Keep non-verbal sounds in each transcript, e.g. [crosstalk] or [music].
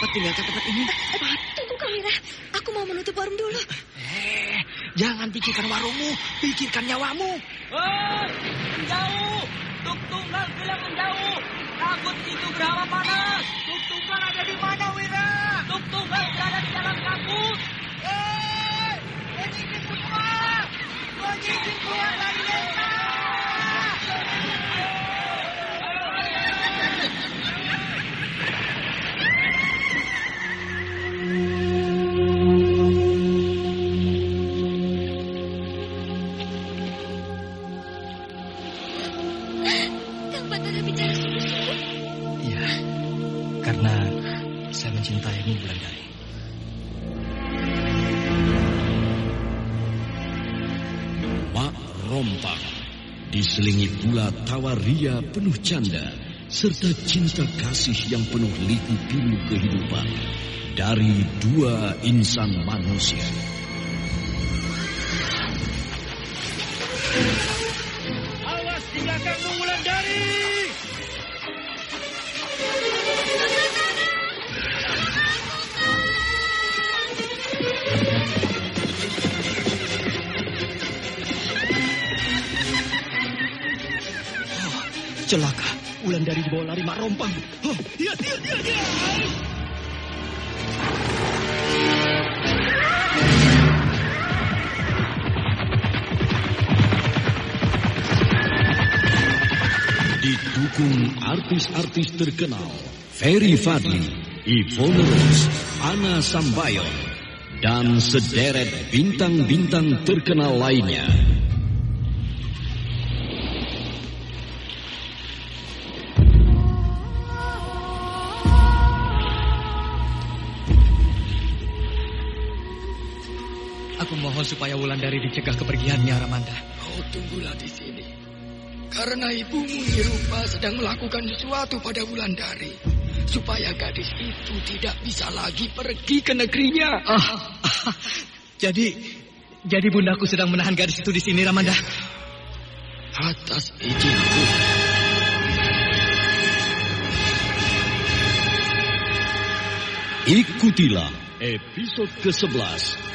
cepat tinggalkan tempat ini. Eh, Tunggu Kamira, aku mau menutup warung dulu. Eh, jangan pikirkan warungmu, pikirkan nyawamu. Oh, menjauh. Tuk tunggal bilang menjauh. Takut itu berapa panas. Tuk tunggal ada di mana, Wira? Tuk tunggal berada di dalam kabut. Eh, ria penuh canda serta cinta kasih yang penuh liku-pilu kehidupan dari dua insan manusia. Celaka, Wulandari dibawa lari mak rompang. Oh, iya, iya, iya, iya. Didukung artis-artis terkenal Ferry Fadli, Ivone Rose, Ana Sambayon, dan sederet bintang-bintang terkenal lainnya. Wulandari dicegah kepergiannya, Ramanda. Kau tunggulah di sini. Karena ibumu Nirupa sedang melakukan sesuatu pada Wulandari. Supaya gadis itu tidak bisa lagi pergi ke negerinya. Ah, ah, jadi, jadi bundaku sedang menahan gadis itu di sini, Ramanda. Atas izinku. Ikutilah episode ke-11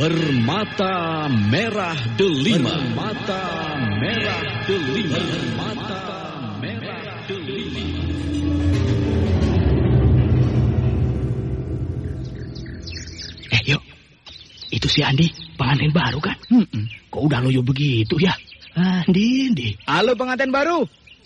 Permata Merah Delima Permata Merah Delima Permata Merah Delima Eh, yuk. Itu si Andi, pengantin baru kan? Hmm, kok udah loyo begitu ya? Andi, Andi. Halo pengantin baru.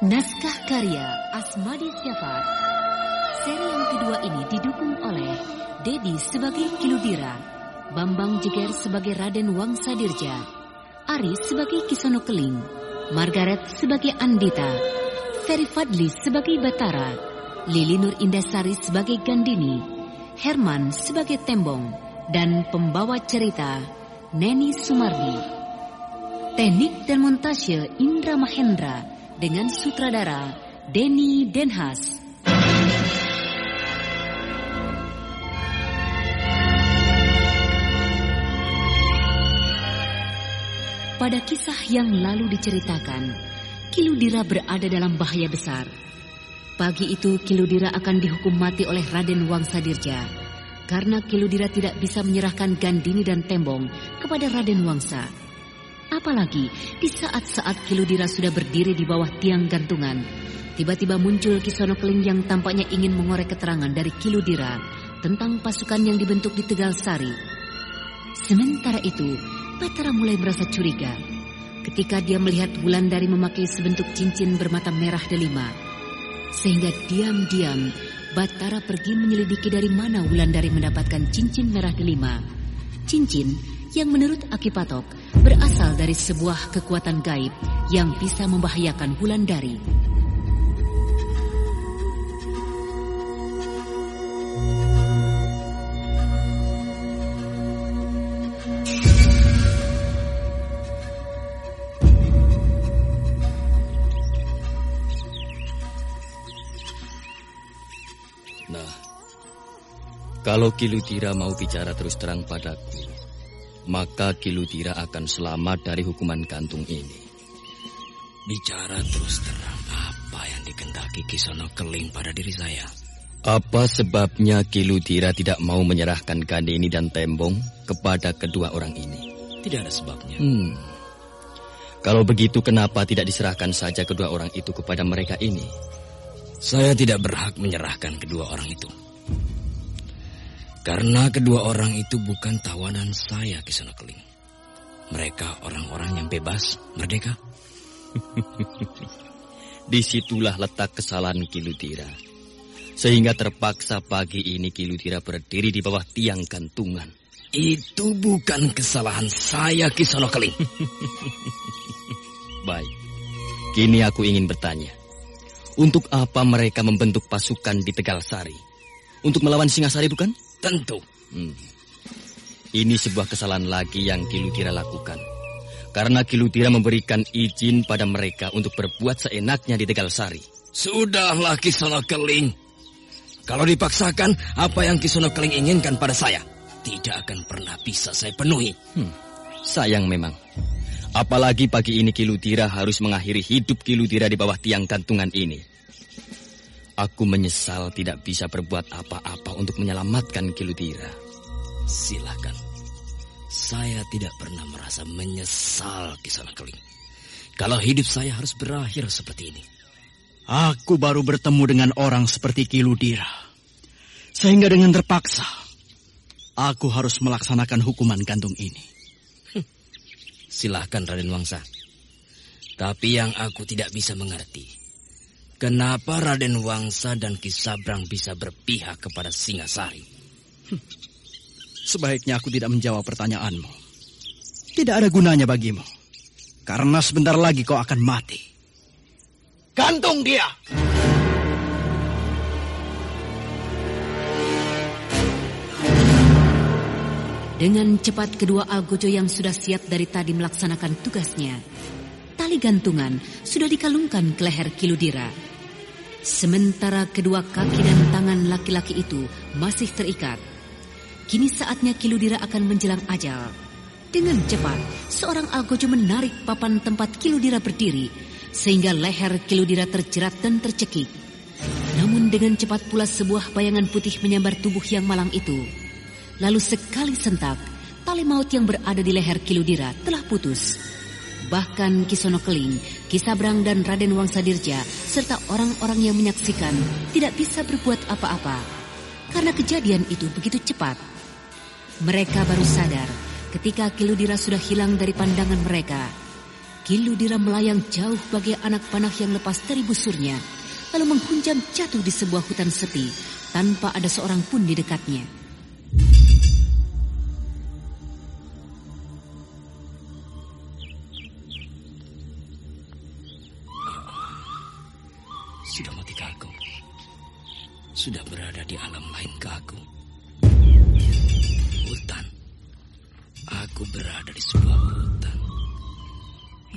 Naskah karya Asmadi Syafar. Seri yang kedua ini didukung oleh Dedi sebagai Kiludira, Bambang Jeger sebagai Raden Wangsa Dirja, Ari sebagai Kisono Keling, Margaret sebagai Andita, Ferry Fadli sebagai Batara, Lili Nur Indasari sebagai Gandini, Herman sebagai Tembong, dan pembawa cerita Neni Sumardi. Teknik dan montase Indra Mahendra dengan sutradara Denny Denhas. Pada kisah yang lalu diceritakan, Kiludira berada dalam bahaya besar. Pagi itu Kiludira akan dihukum mati oleh Raden Wangsadirja karena Kiludira tidak bisa menyerahkan Gandini dan Tembong kepada Raden Wangsa. Apalagi di saat-saat Kiludira sudah berdiri di bawah tiang gantungan, tiba-tiba muncul Kisono Keling yang tampaknya ingin mengorek keterangan dari Kiludira tentang pasukan yang dibentuk di Tegal Sari. Sementara itu, Batara mulai merasa curiga ketika dia melihat Wulandari memakai sebentuk cincin bermata merah delima. Sehingga diam-diam Batara pergi menyelidiki dari mana Wulandari mendapatkan cincin merah delima. Cincin yang menurut Akipatok berasal dari sebuah kekuatan gaib yang bisa membahayakan Wulandari. Nah, kalau Kiludira mau bicara terus terang padaku, maka Kiludira akan selamat dari hukuman gantung ini. Bicara terus terang apa yang dikendaki Kisono Keling pada diri saya. Apa sebabnya Kiludira tidak mau menyerahkan Gandini dan Tembong kepada kedua orang ini? Tidak ada sebabnya. Hmm. Kalau begitu kenapa tidak diserahkan saja kedua orang itu kepada mereka ini? Saya tidak berhak menyerahkan kedua orang itu. Karena kedua orang itu bukan tawanan saya, Kisono Keling. Mereka orang-orang yang bebas, merdeka. [laughs] Di situlah letak kesalahan Kiludira. Sehingga terpaksa pagi ini Kiludira berdiri di bawah tiang gantungan. Itu bukan kesalahan saya, Kisono Keling. [laughs] Baik, kini aku ingin bertanya. Untuk apa mereka membentuk pasukan di Tegal Sari? Untuk melawan Singasari bukan? Tentu. Hmm. Ini sebuah kesalahan lagi yang Kiludira lakukan. Karena Kiludira memberikan izin pada mereka untuk berbuat seenaknya di Tegal Sari. Sudahlah Kisono Keling. Kalau dipaksakan, apa yang Kisono Keling inginkan pada saya tidak akan pernah bisa saya penuhi. Hmm. Sayang memang. Apalagi pagi ini Kiludira harus mengakhiri hidup Kiludira di bawah tiang gantungan ini. Aku menyesal tidak bisa berbuat apa-apa untuk menyelamatkan Kiludira. Silakan. Saya tidak pernah merasa menyesal Kisanak Keling. Kalau hidup saya harus berakhir seperti ini. Aku baru bertemu dengan orang seperti Kiludira. Sehingga dengan terpaksa, aku harus melaksanakan hukuman gantung ini. Silahkan Raden Wangsa. Tapi yang aku tidak bisa mengerti, kenapa Raden Wangsa dan Kisabrang bisa berpihak kepada Singasari? Hm. Sebaiknya aku tidak menjawab pertanyaanmu. Tidak ada gunanya bagimu. Karena sebentar lagi kau akan mati. Gantung dia! Dengan cepat kedua Algojo yang sudah siap dari tadi melaksanakan tugasnya. Tali gantungan sudah dikalungkan ke leher Kiludira. Sementara kedua kaki dan tangan laki-laki itu masih terikat. Kini saatnya Kiludira akan menjelang ajal. Dengan cepat, seorang algojo menarik papan tempat Kiludira berdiri, sehingga leher Kiludira terjerat dan tercekik. Namun dengan cepat pula sebuah bayangan putih menyambar tubuh yang malang itu. Lalu sekali sentak, tali maut yang berada di leher Kiludira telah putus. Bahkan Kisono Keling, Kisabrang dan Raden Wangsadirja serta orang-orang yang menyaksikan tidak bisa berbuat apa-apa karena kejadian itu begitu cepat. Mereka baru sadar ketika Kiludira sudah hilang dari pandangan mereka. Kiludira melayang jauh bagai anak panah yang lepas dari busurnya, lalu menghunjam jatuh di sebuah hutan sepi tanpa ada seorang pun di dekatnya. Sudah berada di alam lain kagum. Hutan. Aku berada di sebuah hutan.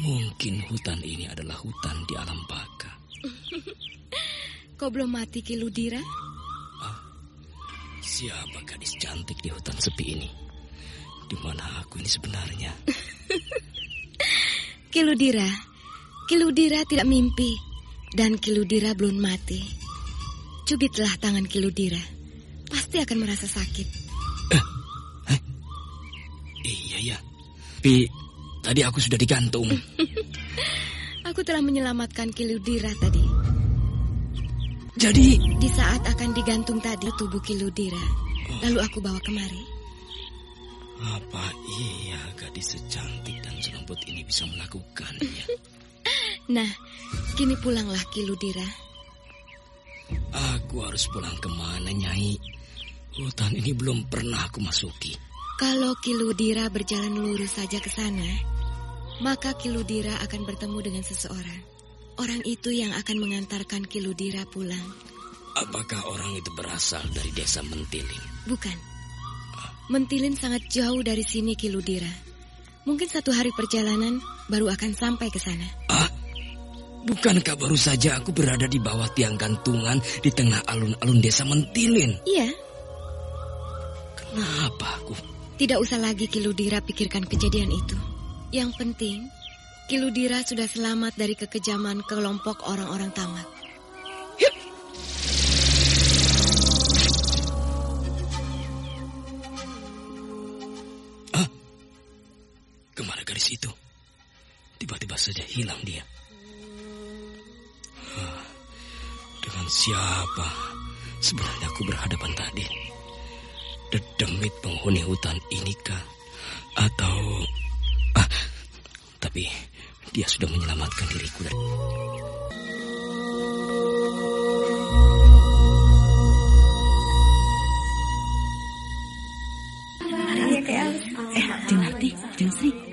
Mungkin hutan ini adalah hutan di alam baka. [laughs] Kau belum mati, Kiludira? Siapa gadis cantik di hutan sepi ini? Di mana aku ini sebenarnya? [laughs] Kiludira, Kiludira tidak mimpi dan Kiludira belum mati. Cubitlah tangan Kiludira, pasti akan merasa sakit. Iya ya. Tapi tadi aku sudah digantung. [laughs] Aku telah menyelamatkan Kiludira tadi. Jadi Di saat akan digantung tadi tubuh Kiludira, lalu aku bawa kemari. apa iya gadis secantik dan selembut ini bisa melakukannya? [laughs] Nah, kini pulanglah Kiludira. Aku harus pulang ke mana, Nyai? Hutan ini belum pernah aku masuki. Kalau Kiludira berjalan lurus saja ke sana, maka Kiludira akan bertemu dengan seseorang. Orang itu yang akan mengantarkan Kiludira pulang. Apakah orang itu berasal dari desa Mentilin? Bukan. Mentilin sangat jauh dari sini Kiludira. Mungkin satu hari perjalanan baru akan sampai ke sana. Bukankah baru saja aku berada di bawah tiang gantungan di tengah alun-alun desa Mentilin? Iya, Kenapa aku? tidak usah lagi Kiludira pikirkan kejadian itu. Yang penting, Kiludira sudah selamat dari kekejaman kelompok orang-orang tamak. Ke mana gadis itu? Tiba-tiba saja hilang dia. Dengan siapa sebenarnya aku berhadapan tadi? Dedemit penghuni hutan inikah? Atau... Ah, tapi dia sudah menyelamatkan diriku dari... Sri, tahu nggak? Jeng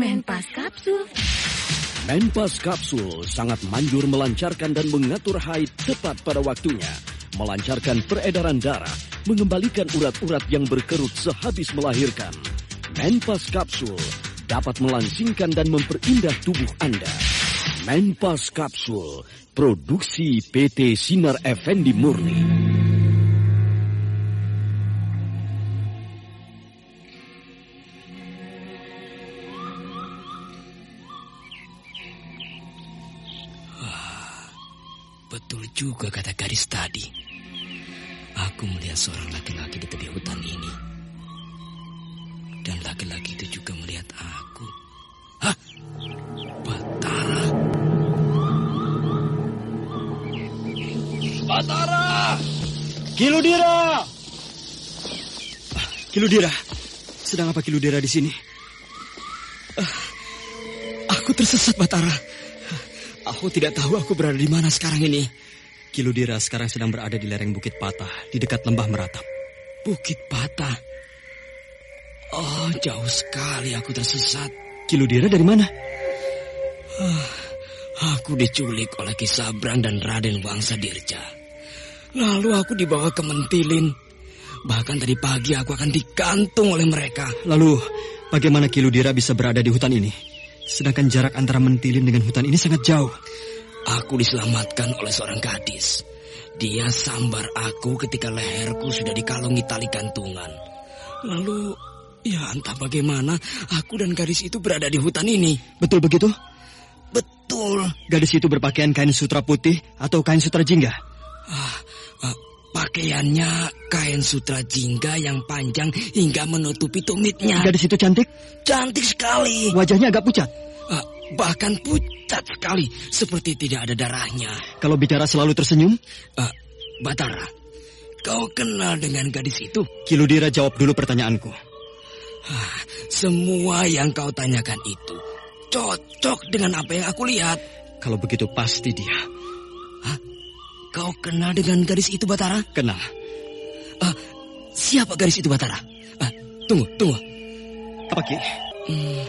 Menpas kapsul. Menpas Kapsul sangat manjur melancarkan dan mengatur haid tepat pada waktunya. Melancarkan peredaran darah, mengembalikan urat-urat yang berkerut sehabis melahirkan. Menpas Kapsul dapat melangsingkan dan memperindah tubuh Anda. Menpas Kapsul, produksi PT Sinar Effendi Murni. Juga kata gadis tadi. Aku melihat seorang laki-laki di tepi hutan ini. Dan laki-laki itu juga melihat aku. Hah? Batara. Batara! Kiludira! Ah, Kiludira, sedang apa Kiludira di sini? Ah, Aku tersesat, Batara. Aku tidak tahu aku berada di mana sekarang ini. Kiludira sekarang sedang berada di lereng Bukit Patah, di dekat lembah Meratap. Bukit Patah? Oh, jauh sekali aku tersesat. Kiludira dari mana? Ah, aku diculik oleh Kisabrang dan Raden Wangsa Dirja. Lalu aku dibawa ke Mentilin. Bahkan tadi pagi aku akan digantung oleh mereka. Lalu, bagaimana Kiludira bisa berada di hutan ini? Sedangkan jarak antara Mentilin dengan hutan ini sangat jauh. Aku diselamatkan oleh seorang gadis. Dia sambar aku ketika leherku sudah dikalungi tali gantungan. Lalu, ya entah bagaimana aku dan gadis itu berada di hutan ini. Betul begitu? Betul. Gadis itu berpakaian kain sutra putih atau kain sutra jingga? Ah, ah, pakaiannya kain sutra jingga yang panjang hingga menutupi tumitnya. Gadis itu cantik? Cantik sekali. Wajahnya agak pucat. Ah, bahkan pucat sekali, seperti tidak ada darahnya. Kalau bicara selalu tersenyum? Uh, Batara, kau kenal dengan gadis itu? Kiludira jawab dulu pertanyaanku. Uh, semua yang kau tanyakan itu cocok dengan apa yang aku lihat. Kalau begitu pasti dia. Hah? Kau kenal dengan gadis itu, Batara? Kenal. Uh, siapa gadis itu, Batara? Uh, tunggu, tunggu. Apa, Ki? Hmm,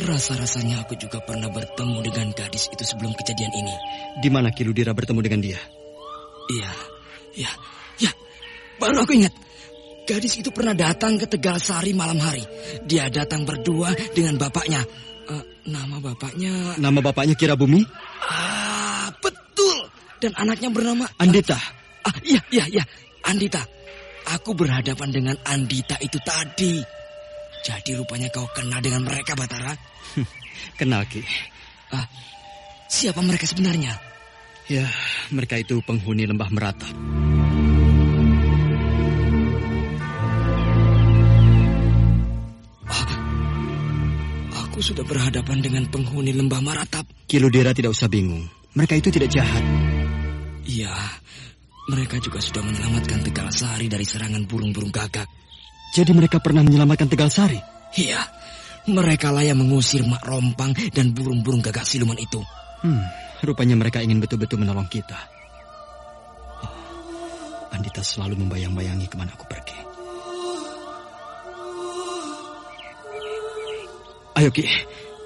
Rasa-rasanya aku juga pernah bertemu dengan gadis itu sebelum kejadian ini. Di mana Kiludira bertemu dengan dia? Iya, iya, ya. Baru aku ingat. Gadis itu pernah datang ke Tegal Sari malam hari. Dia datang berdua dengan bapaknya. Uh, nama bapaknya... Nama bapaknya Kira Bumi? Ah, betul. Dan anaknya bernama... Andita. Ah, iya, iya, iya. Andita. Aku berhadapan dengan Andita itu tadi. Jadi rupanya kau kenal dengan mereka, Batara? [laughs] kenal, Ki. Ah, siapa mereka sebenarnya? Ya, mereka itu penghuni lembah meratap. Ah, aku sudah berhadapan dengan penghuni lembah meratap. Kiludera tidak usah bingung. Mereka itu tidak jahat. Iya, mereka juga sudah menyelamatkan Tegal Sari dari serangan burung-burung gagak. Jadi mereka pernah menyelamatkan Tegal Sari? Iya, mereka lah yang mengusir Mak Rompang dan burung-burung gagak siluman itu. Hmm, rupanya mereka ingin betul-betul menolong kita. Oh, Andita selalu membayang-bayangi ke mana aku pergi. Ayo Ki,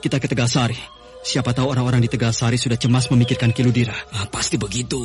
kita ke Tegal Sari. Siapa tahu orang-orang di Tegal Sari sudah cemas memikirkan Kiludira. Ah, pasti begitu.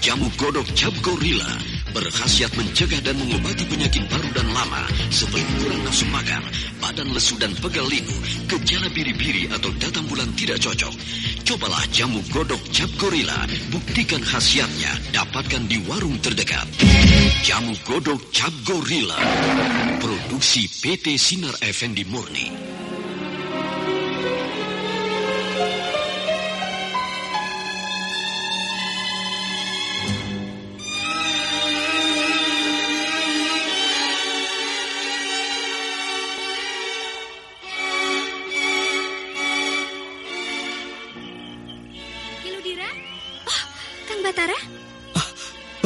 Jamu godok cap gorila berkhasiat mencegah dan mengobati penyakit baru dan lama seperti kurang nafsu makan, badan lesu dan pegal linu, gejala biri-biri atau datang bulan tidak cocok. Cobalah jamu godok cap gorila, buktikan khasiatnya, dapatkan di warung terdekat. Jamu godok cap gorila, produksi PT Sinar Effendi Murni.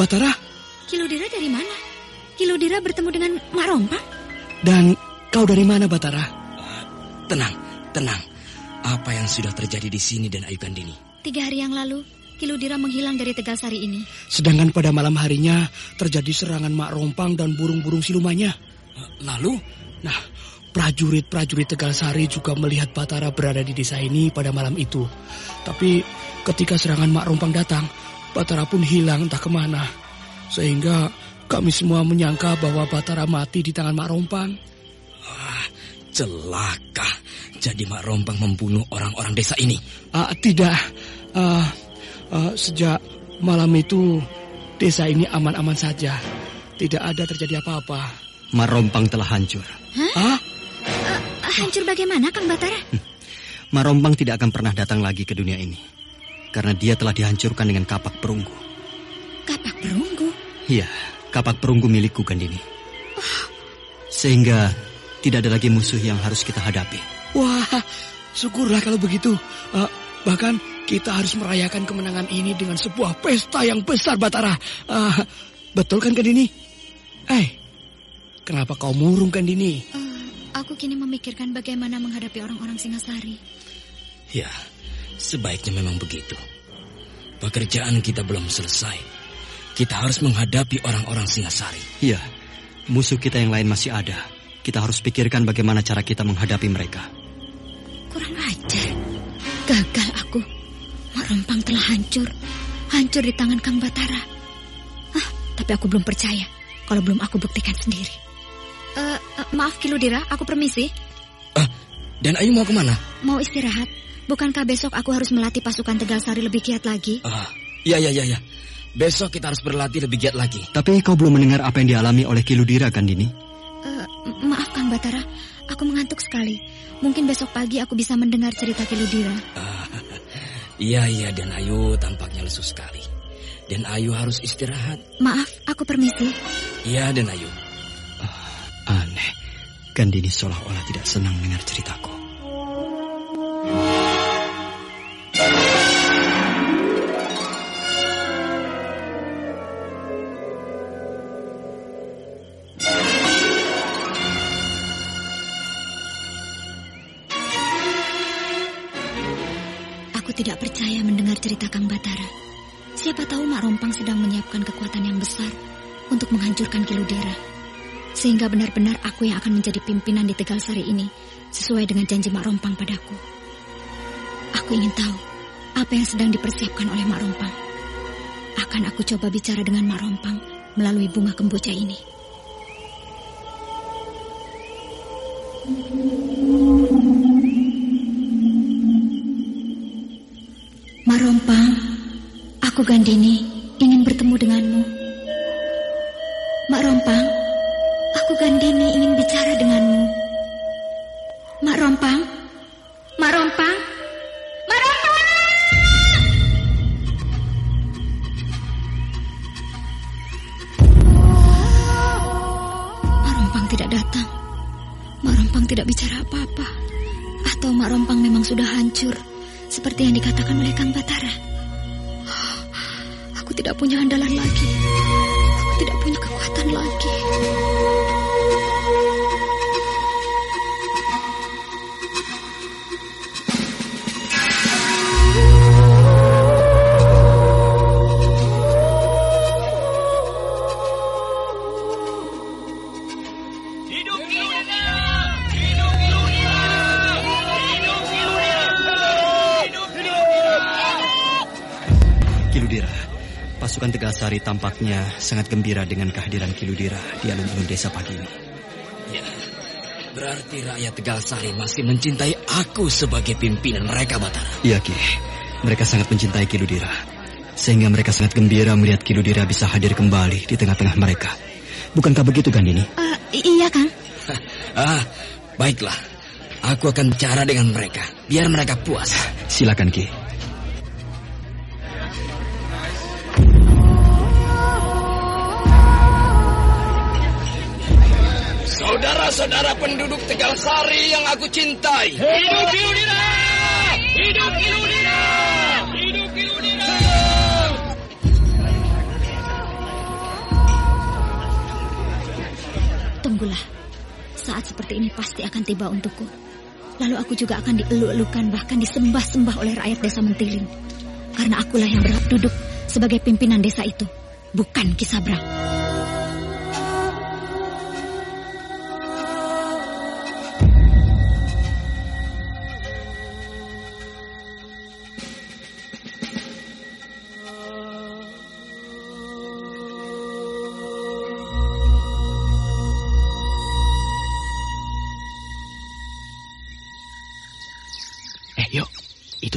Batara? Kiludira dari mana? Kiludira bertemu dengan Mak Rompang? Dan kau dari mana, Batara? tenang, tenang. Apa yang sudah terjadi di sini dan Ayu Kandini? Tiga hari yang lalu, Kiludira menghilang dari Tegal Sari ini. Sedangkan pada malam harinya terjadi serangan Mak Rompang dan burung-burung silumannya. Lalu, nah, prajurit-prajurit Tegal Sari juga melihat Batara berada di desa ini pada malam itu. Tapi ketika serangan Mak Rompang datang, Batara pun hilang entah ke mana. Sehingga kami semua menyangka bahwa Batara mati di tangan Mak Rompang. Ah, celaka. Jadi Mak Rompang membunuh orang-orang desa ini. Ah, tidak. Ah, ah, sejak malam itu desa ini aman-aman saja. Tidak ada terjadi apa-apa. Mak Rompang telah hancur. Hah? Uh, hancur bagaimana, Kang Batara? Mak Rompang tidak akan pernah datang lagi ke dunia ini. Karena dia telah dihancurkan dengan kapak perunggu. Kapak perunggu? Iya, kapak perunggu milikku Gandini. Oh. Sehingga tidak ada lagi musuh yang harus kita hadapi. Wah, syukurlah kalau begitu. Uh, bahkan kita harus merayakan kemenangan ini dengan sebuah pesta yang besar, Batara. Uh, betul kan, Gandini? Eh, kenapa kau murung, Gandini? Uh, aku kini memikirkan bagaimana menghadapi orang-orang Singasari. Ya, sebaiknya memang begitu. Pekerjaan kita belum selesai. Kita harus menghadapi orang-orang Singasari. Iya, musuh kita yang lain masih ada. Kita harus pikirkan bagaimana cara kita menghadapi mereka. Kurang ajar. Gagal aku. Marempang telah hancur. Hancur di tangan Kang Batara. Ah, tapi aku belum percaya kalau belum aku buktikan sendiri. Uh, uh, maaf Kiludira, aku permisi. Dan Ayu mau ke mana? Mau istirahat. Bukankah besok aku harus melatih pasukan Tegal Sari lebih giat lagi? Ah, iya, iya, iya, iya. Besok kita harus berlatih lebih giat lagi. Tapi kau belum mendengar apa yang dialami oleh Kiludira kan, Dini? Uh, maaf, Kang Batara. Aku mengantuk sekali. Mungkin besok pagi aku bisa mendengar cerita Kiludira. Uh, [laughs] iya, iya, dan Ayu tampaknya lesu sekali. Dan Ayu harus istirahat. Maaf, aku permisi. Iya, dan Ayu. Uh, aneh. Gandini seolah-olah tidak senang dengar ceritaku. tidak percaya mendengar cerita Kang Batara. Siapa tahu Mak Rompang sedang menyiapkan kekuatan yang besar untuk menghancurkan Kiludera. Sehingga benar-benar aku yang akan menjadi pimpinan di Tegal Sari ini sesuai dengan janji Mak Rompang padaku. Aku ingin tahu apa yang sedang dipersiapkan oleh Mak Rompang. Akan aku coba bicara dengan Mak Rompang melalui bunga kemboja ini. Marompang, aku Gandini Mak Rompang, Tampaknya sangat gembira dengan kehadiran Kiludira di alun-alun desa pagi ini. Ya, berarti rakyat Tegalsari masih mencintai aku sebagai pimpinan mereka, Batara. Iya, Ki. Mereka sangat mencintai Kiludira. Sehingga mereka sangat gembira melihat Kiludira bisa hadir kembali di tengah-tengah mereka. Bukankah begitu, Gandini? Uh, iya, Kang. [laughs] ah, baiklah. Aku akan bicara dengan mereka, biar mereka puas. Silakan, Ki. Saudara-saudara penduduk Tegal Sari yang aku cintai. Hidup Kiludira! Hidup Kiludira! Hidup! Tunggulah. Saat seperti ini pasti akan tiba untukku. Lalu aku juga akan dielu-elukan bahkan disembah-sembah oleh rakyat desa Mentiling. Karena akulah yang berhak duduk sebagai pimpinan desa itu, bukan Kisabrang.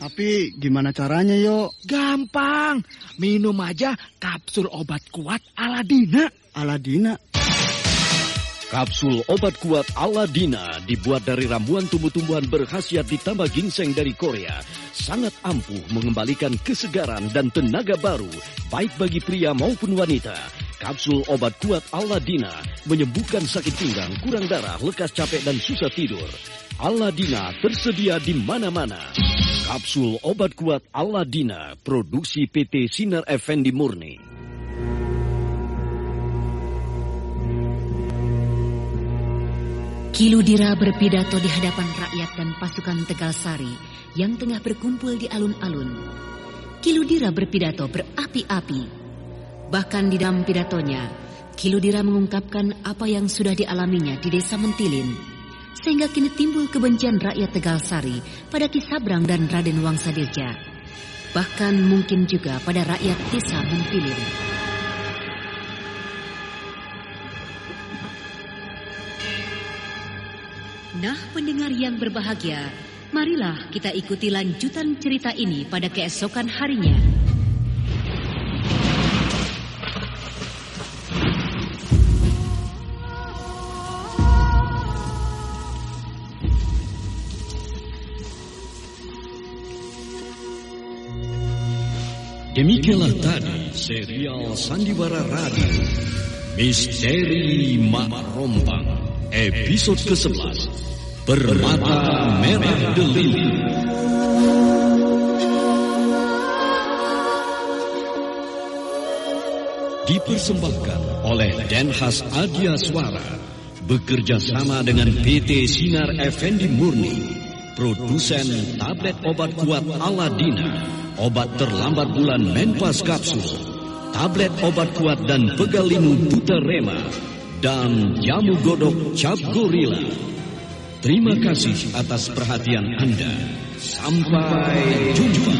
Tapi gimana caranya, yo? Gampang. Minum aja kapsul obat kuat Aladina. Aladina? Kapsul obat kuat Aladina dibuat dari ramuan tumbuh-tumbuhan berkhasiat ditambah ginseng dari Korea. Sangat ampuh mengembalikan kesegaran dan tenaga baru, baik bagi pria maupun wanita. Kapsul obat kuat Aladina menyembuhkan sakit pinggang, kurang darah, lekas capek dan susah tidur. Aladina tersedia di mana-mana. Kapsul obat kuat Aladina, produksi PT Sinar Effendi Murni. Kiludira berpidato di hadapan rakyat dan pasukan Tegal Sari yang tengah berkumpul di alun-alun. Kiludira berpidato berapi-api. Bahkan di dalam pidatonya, Kiludira mengungkapkan apa yang sudah dialaminya di desa Mentilin. Sehingga kini timbul kebencian rakyat Tegal Sari pada Kisabrang dan Raden Wangsadirja. Bahkan mungkin juga pada rakyat desa Mentilin. Nah, pendengar yang berbahagia, marilah kita ikuti lanjutan cerita ini pada keesokan harinya. Demikianlah tadi serial Sandiwara Radio Misteri Mak Rompang episode ke-11 Permata Merah Delili. Dipersembahkan oleh Denhas Adia Suara bekerja sama dengan PT Sinar Effendi Murni, produsen tablet obat kuat Aladina, obat terlambat bulan Menpas Kapsul, tablet obat kuat dan pegalinu Buta Rema, dan jamu godok cap gorila. Terima kasih atas perhatian Anda. Sampai jumpa.